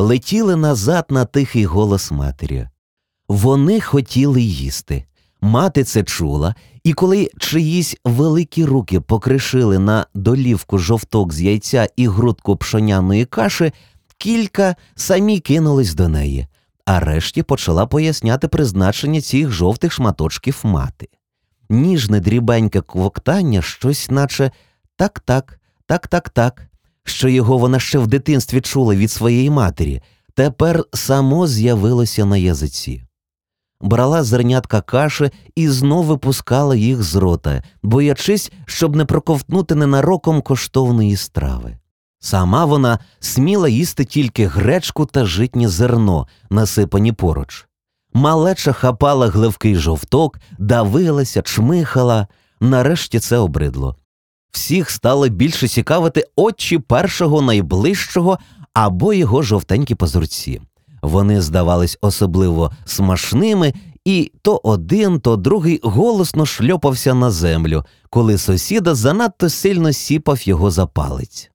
летіли назад на тихий голос матері. Вони хотіли їсти. Мати це чула, і коли чиїсь великі руки покришили на долівку жовток з яйця і грудку пшоняної каші, кілька самі кинулись до неї, а решті почала поясняти призначення цих жовтих шматочків мати. Ніжне дрібеньке квоктання, щось, наче так, так, так, так, так, що його вона ще в дитинстві чула від своєї матері, тепер само з'явилося на язиці. Брала зернятка каші і знов випускала їх з рота, боячись, щоб не проковтнути ненароком коштовної страви. Сама вона сміла їсти тільки гречку та житнє зерно, насипані поруч. Малеча хапала гливкий жовток, давилася, чмихала, нарешті це обридло. Всіх стало більше цікавити очі першого найближчого або його жовтенькі позорці. Вони здавались особливо смашними, і то один, то другий голосно шльопався на землю, коли сусіда занадто сильно сіпав його за палець.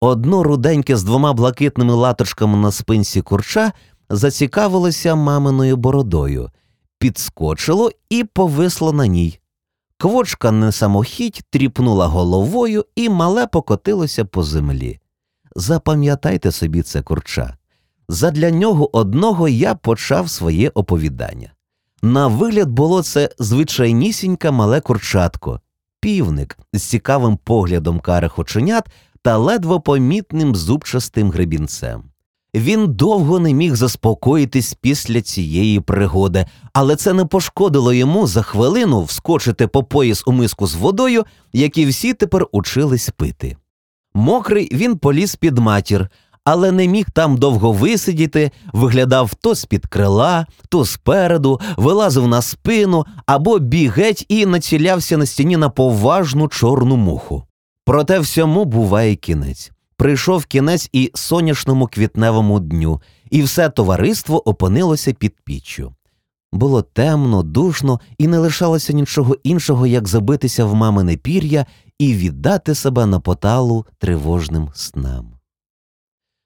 Одно руденьке з двома блакитними латочками на спинці курча зацікавилося маминою бородою, підскочило і повисло на ній. Квочка не самохідь тріпнула головою і мале покотилося по землі. Запам'ятайте собі це курча. Задля нього одного я почав своє оповідання. На вигляд було це звичайнісіньке мале курчатко, півник з цікавим поглядом карих оченят та ледве помітним зубчастим гребінцем. Він довго не міг заспокоїтись після цієї пригоди, але це не пошкодило йому за хвилину вскочити по пояс у миску з водою, які всі тепер учились пити. Мокрий він поліз під матір, але не міг там довго висидіти, виглядав то з-під крила, то спереду, вилазив на спину або біг геть і націлявся на стіні на поважну чорну муху. Проте всьому буває кінець. Прийшов кінець і сонячному квітневому дню, і все товариство опинилося під піччю. Було темно, душно, і не лишалося нічого іншого, як забитися в мамине пір'я і віддати себе на поталу тривожним снам.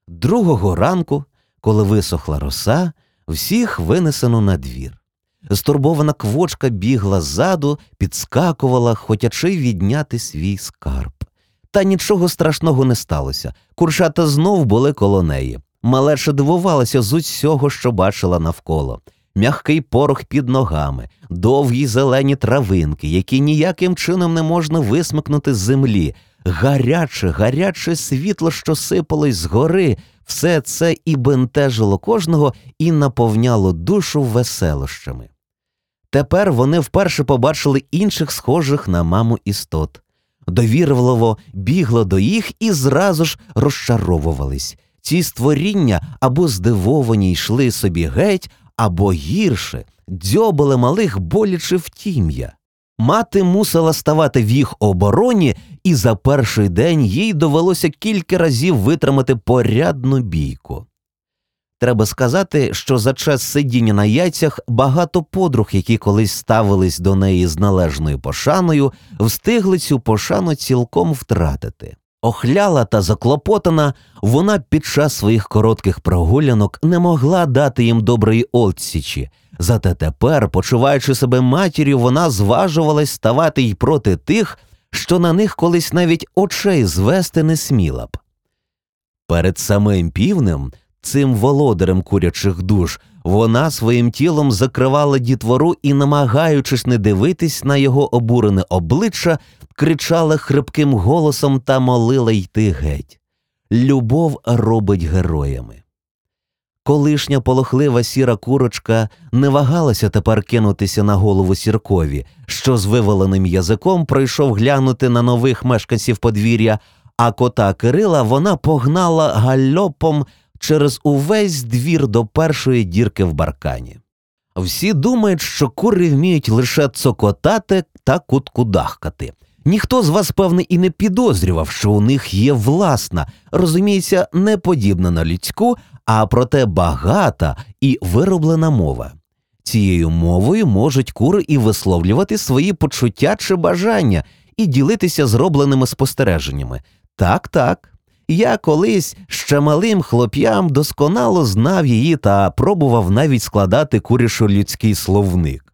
Другого ранку, коли висохла роса, всіх винесено на двір. Стурбована квочка бігла ззаду, підскакувала, хотячи відняти свій скарб. Та нічого страшного не сталося. Курчата знов були коло неї. Малеча дивувалася з усього, що бачила навколо. Мягкий порох під ногами, довгі зелені травинки, які ніяким чином не можна висмикнути з землі, гаряче, гаряче світло, що сипалось з гори, все це і бентежило кожного і наповняло душу веселощами. Тепер вони вперше побачили інших схожих на маму істот довірливо бігло до їх і зразу ж розчаровувались. Ці створіння або здивовані йшли собі геть, або гірше дзьобали малих боляче в тім'я. Мати мусила ставати в їх обороні, і за перший день їй довелося кілька разів витримати порядну бійку. Треба сказати, що за час сидіння на яйцях багато подруг, які колись ставились до неї з належною пошаною, встигли цю пошану цілком втратити. Охляла та заклопотана, вона під час своїх коротких прогулянок не могла дати їм доброї отсічі, зате тепер, почуваючи себе матір'ю, вона зважувалась ставати й проти тих, що на них колись навіть очей звести не сміла б. Перед самим півнем цим володарем курячих душ, вона своїм тілом закривала дітвору і, намагаючись не дивитись на його обурене обличчя, кричала хрипким голосом та молила йти геть. Любов робить героями. Колишня полохлива сіра курочка не вагалася тепер кинутися на голову сіркові, що з виваленим язиком прийшов глянути на нових мешканців подвір'я, а кота Кирила вона погнала гальопом через увесь двір до першої дірки в баркані. Всі думають, що кури вміють лише цокотати та куткудахкати. Ніхто з вас, певне, і не підозрював, що у них є власна, розуміється, не подібна на людську, а проте багата і вироблена мова. Цією мовою можуть кури і висловлювати свої почуття чи бажання і ділитися зробленими спостереженнями. Так, так, Я колись ще малим хлоп'ям досконало знав її та пробував навіть складати курішо-людський словник.